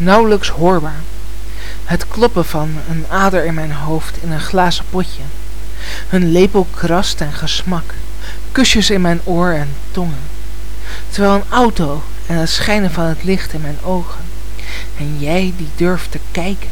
nauwelijks hoorbaar. Het kloppen van een ader in mijn hoofd in een glazen potje. Hun lepel krast en gesmak. Kusjes in mijn oor en tongen. Terwijl een auto en het schijnen van het licht in mijn ogen. en jij die durft te kijken.